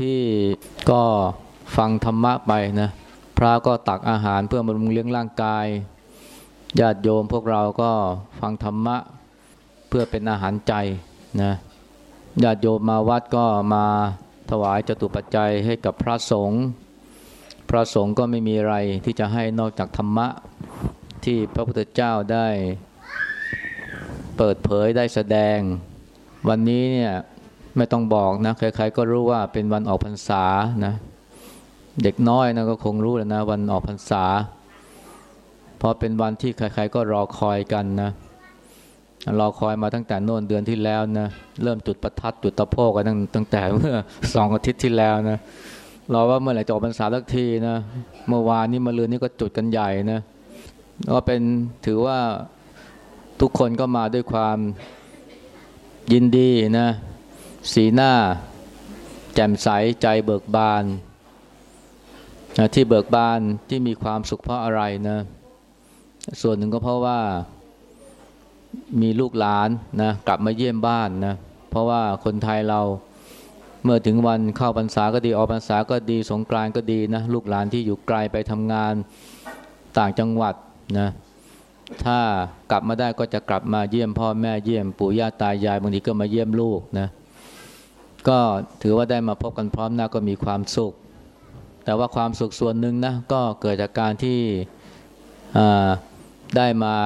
ที่ก็ฟังธรรมะไปนะ พระก็ตักอาหารเพื่อบำรุงเลี้ยงร่างกาย ญาติโยมพวกเราก็ฟังธรรมะเพื่อเป็นอาหารใจนะญาติโยมมาวัดก็มาถวายจตุปัจจัยให้กับพระสงฆ์พระสงฆ์ก็ไม่มีอะไรที่จะให้นอกจากธรรมะที่พระพุทธเจ้าได้ เปิดเผยได้แสดง วันนี้เนี่ย ไม่ต้องบอกนะใครๆก็รู้ว่าเป็นวันออกพรรษานะเด็กน้อยนะก็คงรู้แล้วนะวันออกพรรษาเพราะเป็นวันที่ใครๆก็รอคอยกันนะรอคอยมาตั้งแต่โน่นเดือนที่แล้วนะเริ่มจุดประทัดจุดตะโพกกันตั้งตั้งแต่เมื่อสองอาทิตย์ที่แล้วนะรอว่าเมื่อไหร่จะออกพรรษาสักทีนะเมื่อวานนี้มาลืนนี่ก็จุดกันใหญ่นะก็เป็นถือว่าทุกคนก็มาด้วยความยินดีนะ สีหน้า แจ่มใสใจเบิกบานนะที่เบิกบานที่มีความสุขเพราะอะไรนะ ส่วนหนึ่งก็เพราะว่ามีลูกหลานนะกลับมาเยี่ยมบ้านนะเพราะว่าคนไทยเราเมื่อถึงวันเข้าพรรษาก็ดีออกพรรษาก็ดีสงกรานต์ก็ดีนะลูกหลานที่อยู่ไกลไปทำงานต่างจังหวัดนะถ้ากลับมาได้ก็จะกลับมาเยี่ยมพ่อแม่เยี่ยมปู่ย่าตายายบางทีก็มาเยี่ยมลูกนะ ก็ถือว่าได้มาพบกันพร้อมหน้าก็มีความสุข แต่ว่าความสุขส่วนหนึ่งนะก็เกิดจากการที่ได้มา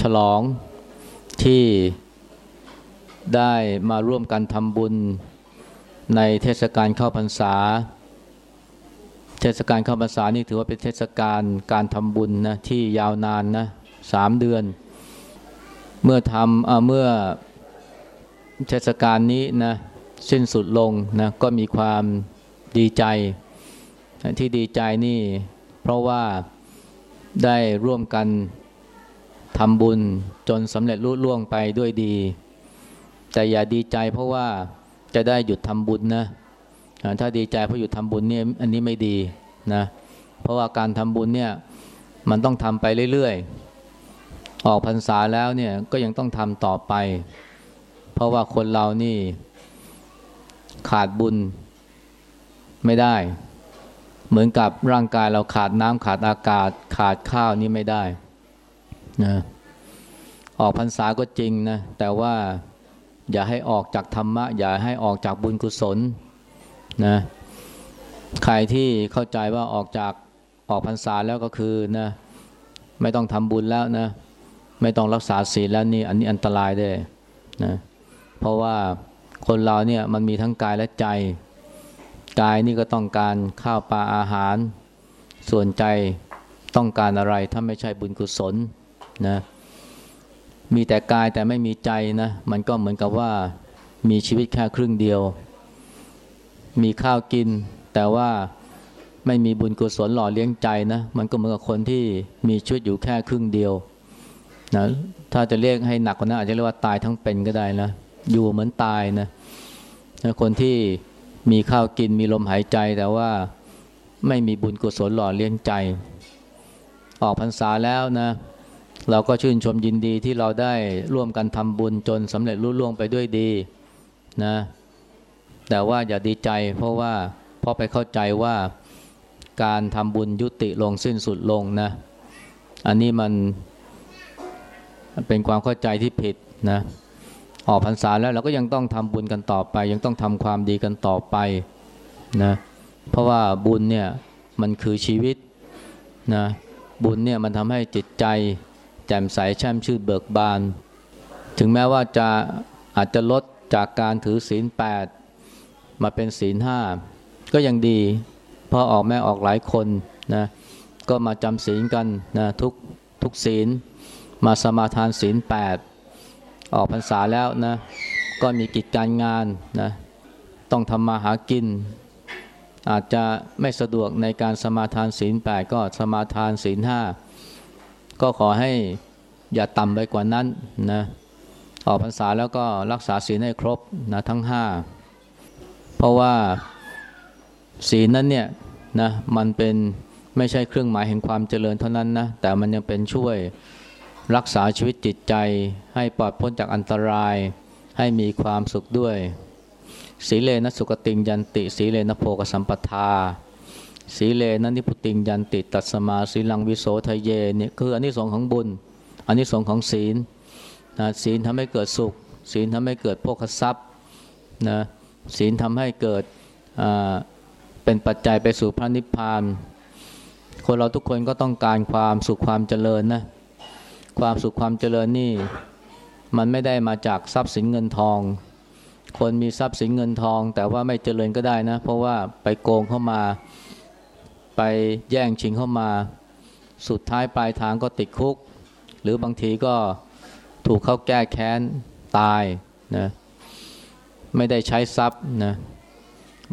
ฉลองที่ได้มาร่วมกันทำบุญในเทศกาลเข้าพรรษา เทศกาลเข้าพรรษานี่ถือว่าเป็นเทศกาลการทำบุญนะที่ยาวนานนะสามเดือน เมื่อทำเมื่อเทศกาลนี้นะ สิ้นสุดลงนะก็มีความดีใจ ที่ดีใจนี่ เพราะว่าได้ร่วมกันทำบุญจนสำเร็จรุ่ล่วงไปด้วยดี แต่อย่าดีใจเพราะว่าจะได้หยุดทำบุญนะถ้าดีใจเพราะหยุดทำบุญเนี่ยอันนี้ไม่ดีนะเพราะว่าการทำบุญเนี่ยมันต้องทำไปเรื่อยๆ ออกพรรษาแล้วเนี่ยก็ยังต้องทำต่อไป เพราะว่าคนเรานี่ ขาดบุญไม่ได้ เหมือนกับร่างกายเราขาดน้ำขาดอากาศ ขาดข้าวนี่ไม่ได้นะออกพรรษาก็จริงนะ แต่ว่าอย่าให้ออกจากธรรมะ อย่าให้ออกจากบุญกุศลนะใครที่เข้าใจว่าออกจากออกพรรษาแล้วก็คือนะไม่ต้องทำบุญแล้วนะ ไม่ต้องรักษาศีลแล้วนี่อันนี้อันตรายด้นะเพราะว่า คนเราเนี่ยมันมีทั้งกายและใจกายนี่ก็ต้องการข้าวปลาอาหาร ส่วนใจต้องการอะไรถ้าไม่ใช่บุญกุศลนะมีแต่กายแต่ไม่มีใจนะมันก็เหมือนกับว่ามีชีวิตแค่ครึ่งเดียว มีข้าวกิน แต่ว่าไม่มีบุญกุศลหล่อเลี้ยงใจนะมันก็เหมือนกับคนที่มีชีวิตอยู่แค่ครึ่งเดียวนะถ้าจะเรียกให้หนักกว่านั้นอาจจะเรียกว่าตายทั้งเป็นก็ได้นะ อยู่เหมือนตายนะคนที่มีข้าวกินมีลมหายใจ แต่ว่าไม่มีบุญกุศลหล่อเลี้ยงใจ ออกพรรษาแล้วนะ เราก็ชื่นชมยินดีที่เราได้ร่วมกันทำบุญจนสำเร็จรุ่ล่วงไปด้วยดีนะ แต่ว่าอย่าดีใจ เพราะว่าพราะไปเข้าใจว่าการทำบุญยุติลงสิ้นสุดลงนะ อันนี้มันเป็นความเข้าใจที่ผิดนะ ออกพรรษาแล้วเราก็ยังต้องทำบุญกันต่อไป ยังต้องทำความดีกันต่อไปนะเพราะว่าบุญเนี่ยมันคือชีวิตนะบุญเนี่ยมันทำให้จิตใจแจ่มใสแช่มชื่นเบิกบาน ถึงแม้ว่าจะอาจจะลดจากการถือศีลแปดมาเป็นศีลห้าก็ยังดีพราะออกแม่ออกหลายคนนะก็มาจำศีลกันนะทุกทุกศีลมาสมาทานศีลแปด ออกพรรษาแล้วนะก็มีกิจการงานนะต้องทำมาหากิน อาจจะไม่สะดวกในการสมาทานศีลแปดก็สมาทานศีลห้าก็ขอให้อย่าต่ำไปกว่านั้นนะออกพรรษาแล้วก็รักษาศีลให้ครบนะทั้งห้าเพราะว่าศีลนั้นเนี่ยนะมันเป็นไม่ใช่เครื่องหมายแห่งความเจริญเท่านั้นนะแต่มันยังเป็นช่วย รักษาชีวิตจิตใจให้ปลอดพ้นจากอันตราย ให้มีความสุขด้วย สีเลนะสุกติงยันติ สีเลนะโพกสัมปทา สีเลนะนิพุติงยันติ ตัสมาสีลังวิโสทะเยเนี่ยคืออันนี้สองของบุญ อันนี้สองของศีลนะศีลทำให้เกิดสุข ศีลทำให้เกิดโภคทรัพย์นะศีลทำให้เกิดเป็นปัจจัยไปสู่พระนิพพาน คนเราทุกคนก็ต้องการความสุขความเจริญนะ ความสุขความเจริญนี่ มันไม่ได้มาจากทรัพย์สินเงินทอง คนมีทรัพย์สินเงินทอง แต่ว่าไม่เจริญก็ได้นะ เพราะว่าไปโกงเข้ามา ไปแย่งชิงเข้ามา สุดท้ายปลายทางก็ติดคุก หรือบางทีก็ถูกเขาแก้แค้นตายนะไม่ได้ใช้ทรัพย์นะ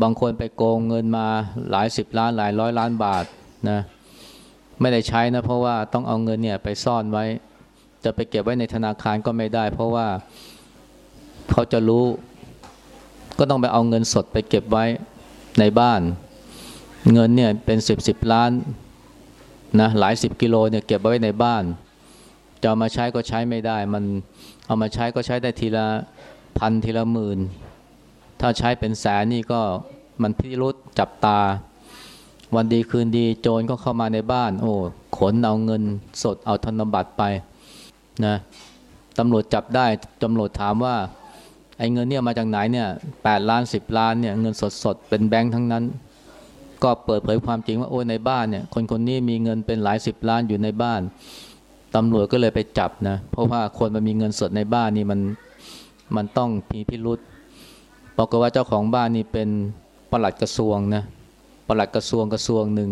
บางคนไปโกงเงินมาหลายสิบล้านหลายร้อยล้านบาทนะไม่ได้ใช้นะเพราะว่าต้องเอาเงินเนี่ยไปซ่อนไว้ จะไปเก็บไว้ในธนาคารก็ไม่ได้ เพราะว่าเขาจะรู้ ก็ต้องไปเอาเงินสดไปเก็บไว้ในบ้าน เงินเนี่ยเป็นสิบสิบล้านนะหลายสิบกิโลเนี่ยเก็บไว้ในบ้าน จะามาใช้ก็ใช้ไม่ได้ มันเอามาใช้ก็ใช้ได้ทีละพันทีละหมื่น ถ้าใช้เป็นแสนนี่ก็มันพิรุษจับตา วันดีคืนดีโจรก็เข้ามาในบ้าน โอ้ขนเอาเงินสดเอาธนบัตรไป นะตำรวจจับได้ตำรวจถามว่า ไอ้เงินเนี่ยมาจากไหนเนี่ยแปดล้านสิบล้านเนี่ยเงินสดสดเป็นแบงค์ทั้งนั้น ก็เปิดเผยความจริงว่าโอ้ในบ้านเนี่ยคนคนนี้มีเงินเป็นหลายสิบล้านอยู่ในบ้านตำรวจก็เลยไปจับนะเพราะว่าคนมันมีเงินสดในบ้านนี่มันมันต้องมีพิรุษบอกว่าเจ้าของบ้านนี่เป็นปลัดกระทรวงนะปลัดกระทรวงกระทรวงหนึ่ง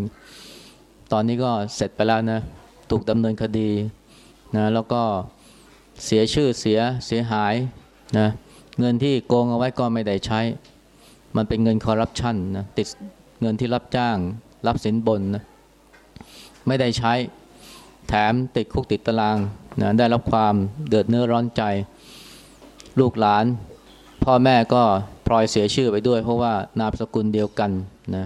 ตอนนี้ก็เสร็จไปแล้วนะถูกดำเนินคดี นะแล้วก็เสียชื่อเสียเสียหายนะเงินที่โกงเอาไว้ก็ไม่ได้ใช้ มันเป็นเงินคอร์รัปชันนะติดเงินที่รับจ้าง รับสินบนนะไม่ได้ใช้แถมติดคุกติดตารางนะได้รับความเดือดเนื้อร้อนใจ ลูกหลาน พ่อแม่ก็พลอยเสียชื่อไปด้วย เพราะว่านามสกุลเดียวกันนะ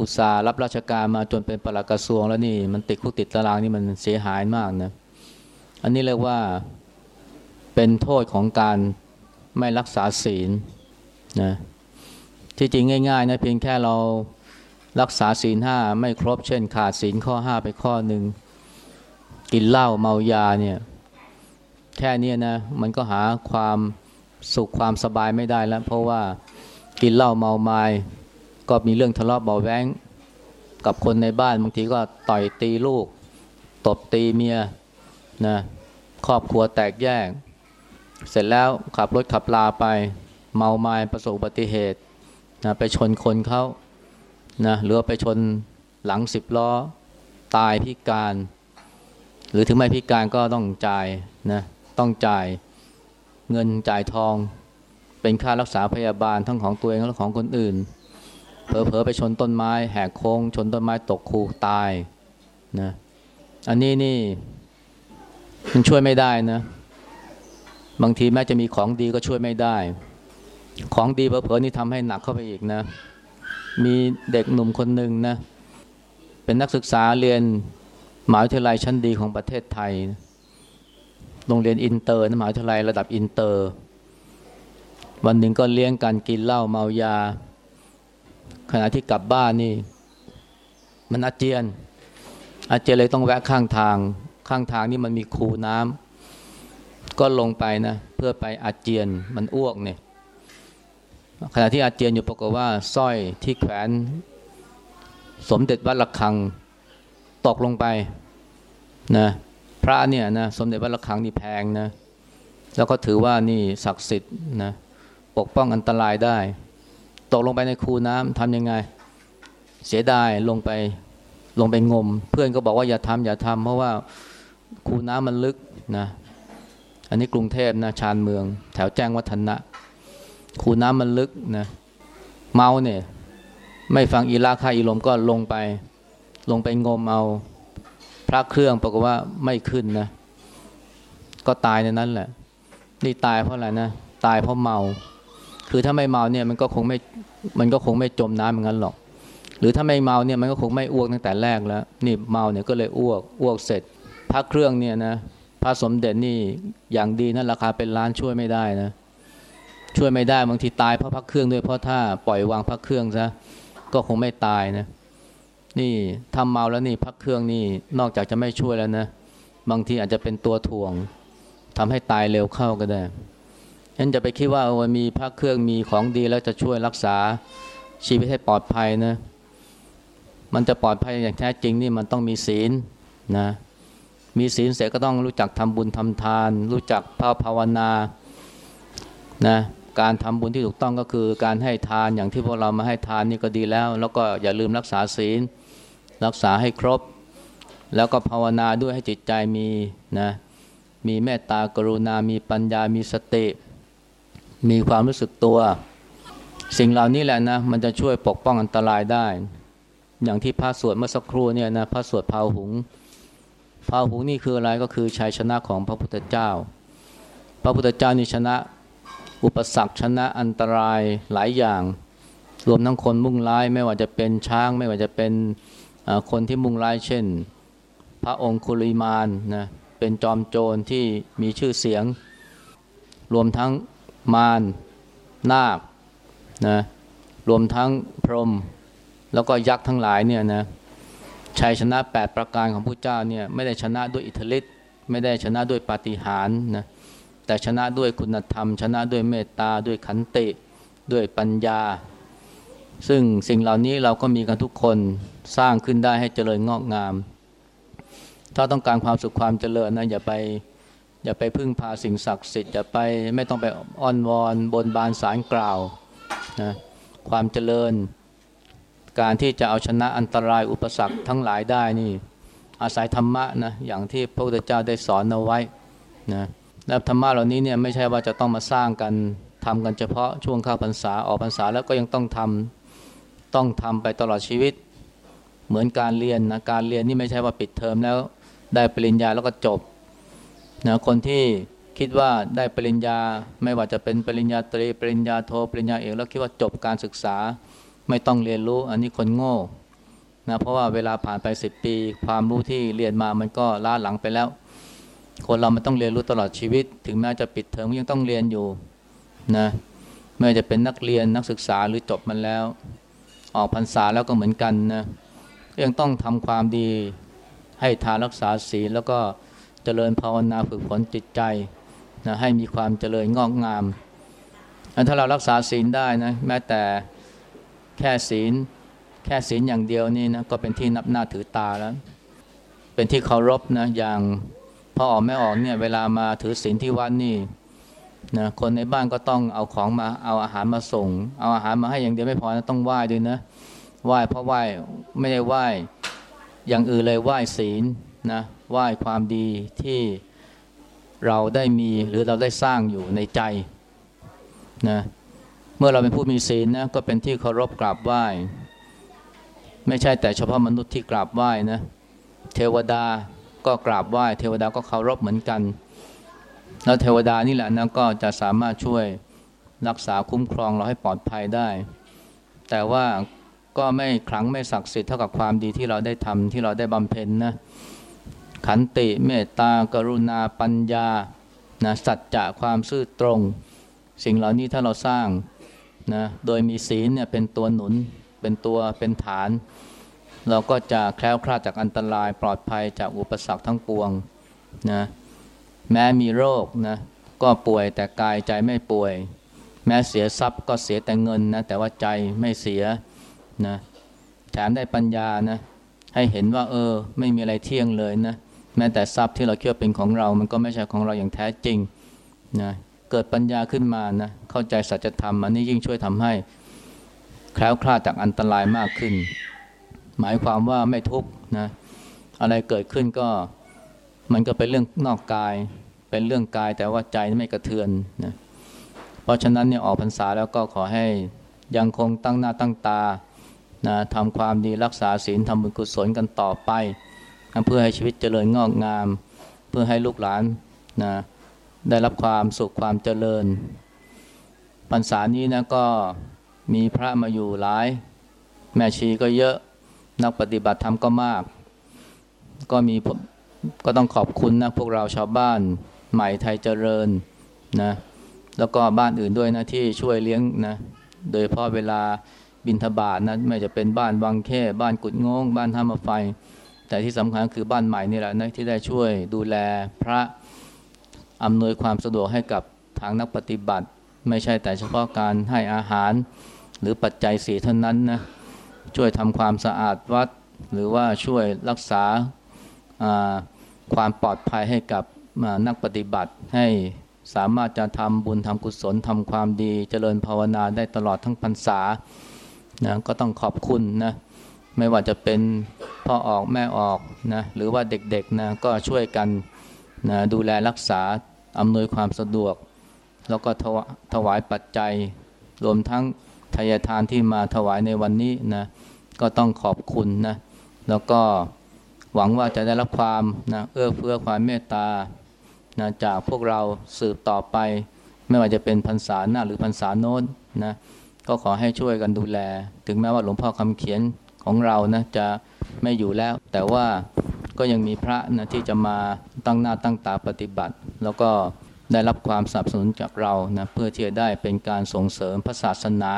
อุตสาห์รับราชการมาจนเป็นปลัดกระทรวงแล้วนี่มันติดคุกติดตารางนี่มันเสียหายมากนะ อันนี้เรียกว่าเป็นโทษของการไม่รักษาศีลนะที่จริงง่ายๆนะเพียงแค่เรารักษาศีลห้าไม่ครบเช่น ขาดศีลข้อห้าไปข้อหนึ่งกินเหล้าเมายาเนี่ยแค่นี้นะมันก็หาความสุขความสบายไม่ได้แล้ว เพราะว่ากินเหล้าเมาไมา้ก็มีเรื่องทะเลาะเบาแว้งกับคนในบ้านบางทีก็ต่อยตีลูก ตบตีเมีย นะครอบครัวแตกแยก เสร็จแล้วขับรถขับลาไป เมาไม้ประสบอุบัติเหตุนะไปชนคนเขานะหรือไปชนหลังสิบล้อ ตายพิการ หรือถึงไม่พิการก็ต้องจ่ายนะต้องจ่ายเงินจ่ายทอง เป็นค่ารักษาพยาบาลทั้งของตัวเองและของคนอื่นเผลอๆไปชนต้นไม้ แหกโค้ง ชนต้นไม้ตกคูตายนะอันนี้นี่ มันช่วยไม่ได้นะ บางทีแม้จะมีของดีก็ช่วยไม่ได้ ของดีเผลอๆนี่ทำให้หนักเข้าไปอีกนะ มีเด็กหนุ่มคนหนึ่งนะ เป็นนักศึกษาเรียนมหาวิทยาลัยชั้นดีของประเทศไทย โรงเรียนอินเตอร์นะมหาวิทยาลัยระดับอินเตอร์ วันหนึ่งก็เลี้ยงกันกินเหล้าเมายา ขณะที่กลับบ้านนี่ มันอาเจียน อาเจียนเลยต้องแวะข้างทาง ข้างทางนี่มันมีคูน้ำก็ลงไปนะ เพื่อไปอาเจียนมันอ้วกเนี่ยขณะที่อาเจียนอยู่ปรากฏว่าสร้อยที่แขวนสมเด็จวัดระฆังตกลงไปนะพระเนี่ยนะสมเด็จวัดระฆังนี่แพงนะแล้วก็ถือว่านี่ศักดิ์สิทธิ์นะปกป้องอันตรายได้ ตกลงไปในคูน้ำทำยังไง เสียดายลงไปลงไปงม เพื่อนก็บอกว่าอย่าทำอย่าทำเพราะว่า คูน้ำมันลึกนะอันนี้กรุงเทพนะชานเมือง แถวแจ้งวัฒนะ คูน้ำมันลึกนะเมาเนี่ยไม่ฟังอีลาคาอีลมก็ลงไป ลงไปงมเอาพระเครื่องปรากฏว่าไม่ขึ้นนะ ก็ตายในนั้นแหละ นี่ตายเพราะอะไรนะ ตายเพราะเมา คือถ้าไม่เมาเนี่ยมันก็คงไม่มันก็คงไม่จมน้ำอย่างนั้นหรอก หรือถ้าไม่เมาเนี่ยมันก็คงไม่อ้วกตั้งแต่แรกแล้ว นี่เมาเนี่ยก็เลยอ้วกอ้วกเสร็จ พระเครื่องเนี่ยนะพระสมเด็จนี่อย่างดีนะั่นราคาเป็นล้านช่วยไม่ได้นะ ช่วยไม่ได้บางทีตายเพราะพักเครื่องด้วยเพราะถ้าปล่อยวางพักเครื่องซะก็คงไม่ตายนะนี่ทำเมาแล้วนี่พักเครื่องนี่นอกจากจะไม่ช่วยแล้วนะบางทีอาจจะเป็นตัวถ่วงทำให้ตายเร็วเข้าก็ได้ฉะนั้นจะไปคิดว่าวันมีพักเครื่องมีของดีแล้วจะช่วยรักษาชีวิตให้ปลอดภัยนะ มันจะปลอดภัยอย่างแท้จริงนี่มันต้องมีศีลนะ มีศีลเสร็จก็ต้องรู้จักทำบุญทำทาน รู้จักภาภาวนานะการทำบุญที่ถูกต้องก็คือการให้ทานอย่างที่พวกเรามาให้ทานนี่ก็ดีแล้ว แล้วก็อย่าลืมรักษาศีล รักษาให้ครบ แล้วก็ภาวนาด้วยให้จิตใจมีนะมีเมตตากรุณา มีปัญญา มีสติ มีความรู้สึกตัว สิ่งเหล่านี้แหละนะมันจะช่วยปกป้องอันตรายได้ อย่างที่พระสวดเมื่อสักครู่เนี่ยนะพระสวดพาหุง พาหุงนี่คืออะไรก็คือชัยชนะของพระพุทธเจ้า พระพุทธเจ้านี่ชนะ อุปสรรคชนะอันตรายหลายอย่าง รวมทั้งคนมุ่งร้ายไม่ว่าจะเป็นช้าง ไม่ว่าจะเป็นคนที่มุ่งร้ายเช่น พระองคุลิมานนะเป็นจอมโจรที่มีชื่อเสียง รวมทั้งมารนาคนะรวมทั้งพรหมแล้วก็ยักษ์ทั้งหลายเนี่ยนะ ชัยชนะ 8 ประการของพระเจ้าเนี่ยไม่ได้ชนะด้วยอิทธิฤทธิ์ไม่ได้ชนะด้วยปาฏิหาริย์นะแต่ชนะด้วยคุณธรรม ชนะด้วยเมตตาด้วยขันติด้วยปัญญา ซึ่งสิ่งเหล่านี้เราก็มีกันทุกคนสร้างขึ้นได้ให้เจริญงอกงาม ถ้าต้องการความสุขความเจริญนะอย่าไปอย่าไปพึ่งพาสิ่งศักดิ์สิทธิ์อย่าไปไม่ต้องไปอ้อนวอนบนบานสารกล่าวนะความเจริญ การที่จะเอาชนะอันตรายอุปสรรคทั้งหลายได้นี่ อาศัยธรรมะนะอย่างที่พระพุทธเจ้าได้สอนเอาไว้นะและธรรมะเหล่านี้เนี่ยไม่ใช่ว่าจะต้องมาสร้างกันทำกันเฉพาะช่วงเข้าพรรษาออกพรรษาแล้วก็ยังต้องทำต้องทำไปตลอดชีวิต เหมือนการเรียนนะการเรียนนี่ไม่ใช่ว่าปิดเทอมแล้วได้ปริญญาแล้วก็จบนะคนที่คิดว่าได้ปริญญาไม่ว่าจะเป็นปริญญาตรีปริญญาโทปริญญาเอกแล้วคิดว่าจบการศึกษา ไม่ต้องเรียนรู้อันนี้คนโง่นะเพราะว่าเวลาผ่านไป10ปี ความรู้ที่เรียนมามันก็ล้าหลังไปแล้ว คนเรามันต้องเรียนรู้ตลอดชีวิต ถึงแม้จะปิดเทอมยังต้องเรียนอยู่นะไม่ว่าจะเป็นนักเรียนนักศึกษาหรือจบมันแล้ว ออกพรรษาแล้วก็เหมือนกันนะยังต้องทำความดีให้ทานรักษาศีลแล้วก็เจริญภาวนาฝึกฝนจิตใจนะให้มีความเจริญงอกงามถ้าเรารักษาศีลได้นะแม้แต่ แค่ศีล แค่ศีลอย่างเดียวนี่นะก็เป็นที่นับหน้าถือตาแล้ว เป็นที่เคารพนะอย่างพอออกไม่ออกเนี่ยเวลามาถือศีลที่วัดนี่นะคนในบ้านก็ต้องเอาของมาเอาอาหารมาส่ง เอาอาหารมาให้อย่างเดียวไม่พอนะต้องไหว้ด้วยนะไหว้เพราะไหว้ไม่ได้ไหว้อย่างอื่นเลยไหว้ศีลนะไหว้ความดีที่เราได้มีหรือเราได้สร้างอยู่ในใจนะ เมื่อเราเป็นผู้มีศีลนะก็เป็นที่เคารพกราบไหว้ ไม่ใช่แต่เฉพาะมนุษย์ที่กราบไหว้นะเทวดาก็กราบไหว้ เทวดาก็เคารพเหมือนกัน แล้วเทวดานี่แหละนะก็จะสามารถช่วยรักษาคุ้มครองเราให้ปลอดภัยได้ แต่ว่าก็ไม่ครั้งไม่ศักดิ์สิทธิ์เท่ากับความดีที่เราได้ทำที่เราได้บำเพ็ญนะขันติเมตตากรุณาปัญญานะสัจจะความซื่อตรง สิ่งเหล่านี้ถ้าเราสร้าง นะโดยมีศีลเนี่ยเป็นตัวหนุนเป็นตัวเป็นฐาน เราก็จะแคล้วคลาดจากอันตรายปลอดภัยจากอุปสรรคทั้งปวงนะแม้มีโรคนะก็ป่วยแต่กายใจไม่ป่วย แม้เสียทรัพย์ก็เสียแต่เงินนะแต่ว่าใจไม่เสียนะแถมได้ปัญญานะให้เห็นว่า เออ ไม่มีอะไรเที่ยงเลยนะแม้แต่ทรัพย์ที่เราเชื่อเป็นของเรา มันก็ไม่ใช่ของเราอย่างแท้จริงนะ เกิดปัญญาขึ้นมานะเข้าใจสัจธรรมอันนี้ยิ่งช่วยทำให้แคล้วคลาดจากอันตรายมากขึ้น หมายความว่าไม่ทุกข์นะอะไรเกิดขึ้นก็มันก็เป็นเรื่องนอกกาย เป็นเรื่องกายแต่ว่าใจไม่กระเทือนนะเพราะฉะนั้นเนี่ยออกพรรษาแล้วก็ขอให้ยังคงตั้งหน้าตั้งตานะทำความดีรักษาศีลทำบุญกุศลกันต่อไปนะเพื่อให้ชีวิตเจริญงอกงาม เพื่อให้ลูกหลานนะ ได้รับความสุขความเจริญพรรษานี้นะก็มีพระมาอยู่หลาย แม่ชีก็เยอะนักปฏิบัติธรรมก็มาก ก็มีก็ต้องขอบคุณนะพวกเราชาวบ้านใหม่ไทยเจริญนะแล้วก็บ้านอื่นด้วยนะที่ช่วยเลี้ยงนะโดยพาะเวลาบินทบาทนะไม่จะเป็นบ้านวังแค่บ้านกุดงง บ้านท่ามาไฟ แต่ที่สำคัญคือบ้านใหม่นี่แหละนะที่ได้ช่วยดูแลพระ อำนวยความสะดวกให้กับทางนักปฏิบัติ ไม่ใช่แต่เฉพาะการให้อาหาร หรือปัจจัยสีเท่านั้นนะช่วยทำความสะอาดวัด หรือว่าช่วยรักษาความปลอดภัยให้กับนักปฏิบัติให้สามารถจะทำบุญทำกุศลทำความดี เจริญภาวนาได้ตลอดทั้งพรรษานะก็ต้องขอบคุณนะไม่ว่าจะเป็นพ่อออกแม่ออกนะหรือว่าเด็กๆนะก็ช่วยกัน นะดูแลรักษาอำนวยความสะดวก แล้วก็ถวถวายปัจจัย รวมทั้งทายทานที่มาถวายในวันนี้นะก็ต้องขอบคุณนะแล้วก็หวังว่าจะได้รับความนะเอื้อเฟื้อความเมตตานะจากพวกเราสืบต่อไป ไม่ว่าจะเป็นพรรษาหน้าหรือพรรษาโน้นนะก็ขอให้ช่วยกันดูแล ถึงแม้ว่าหลวงพ่อคำเขียนของเรานะจะไม่อยู่แล้ว แต่ว่า ก็ยังมีพระนะที่จะมาตั้งหน้าตั้งตาปฏิบัติ แล้วก็ได้รับความสนับสนุนจากเรานะเพื่อที่จะได้เป็นการส่งเสริมพระศาสนา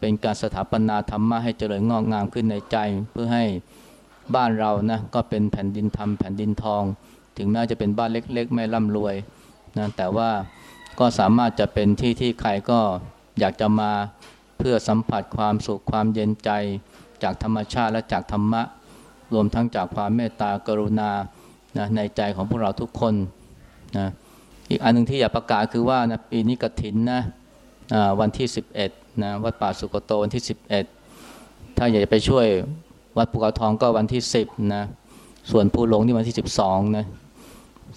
เป็นการสถาปนาธรรมะให้เจริญงอกงามขึ้นในใจ เพื่อให้บ้านเรานะก็เป็นแผ่นดินธรรมแผ่นดินทอง ถึงแม้จะเป็นบ้านเล็ก ๆ ไม่ร่ำรวยนะแต่ว่าก็สามารถจะเป็นที่ที่ใครก็อยากจะมาเพื่อสัมผัสความสุขความเย็นใจจากธรรมชาติและจากธรรมะ รวมทั้งจากความเมตตากรุณานะในใจของพวกเราทุกคนนะอีกอันหนึ่งที่อยากประกาศคือว่านะปีนี้กฐินนะวันที่ 11นะวัดป่าสุกโตวันที่ 11 ถ้าอยากจะไปช่วยวัดภูเขาทองก็วันที่ 10นะส่วนภูหลงที่วันที่ 12นะ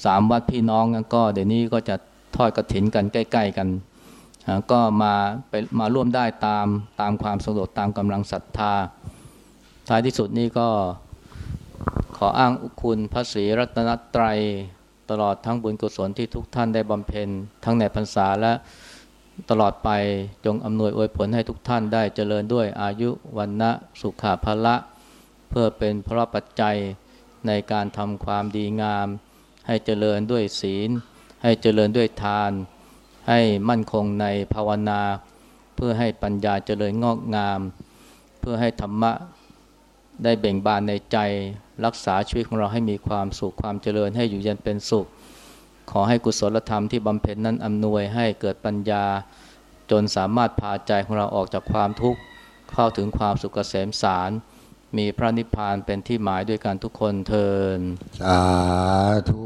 สามวัดพี่น้องก็เดี๋ยวนี้ก็จะทอดกระถินกันใกล้ ๆกันก็มาไปมาร่วมได้ตามตามความสะดวกตามกำลังศรัทธาท้ายที่สุดนี้ก็ ขออ้างอุคุณพระศรีรัตนตรัย ตลอดทั้งบุญกุศลที่ทุกท่านได้บำเพ็ญ ทั้งในพรรษาและตลอดไปจงอำนวยอวยผลให้ทุกท่านได้เจริญด้วยอายุวันนะสุขาภละ เพื่อเป็นพระปัจจัยในการทำความดีงาม ให้เจริญด้วยศีล ให้เจริญด้วยทาน ให้มั่นคงในภาวนา เพื่อให้ปัญญาเจริญงอกงาม เพื่อให้ธรรมะ ได้เบ่งบานในใจรักษาชีวิตของเราให้มีความสุขความเจริญให้อยู่เย็นเป็นสุข ขอให้กุศลธรรมที่บำเพ็ญนั้นอำนวยให้เกิดปัญญา จนสามารถพาใจของเราออกจากความทุกข์เข้าถึงความสุขเกษมสาร มีพระนิพพานเป็นที่หมายด้วยกันทุกคนเทินสาธุ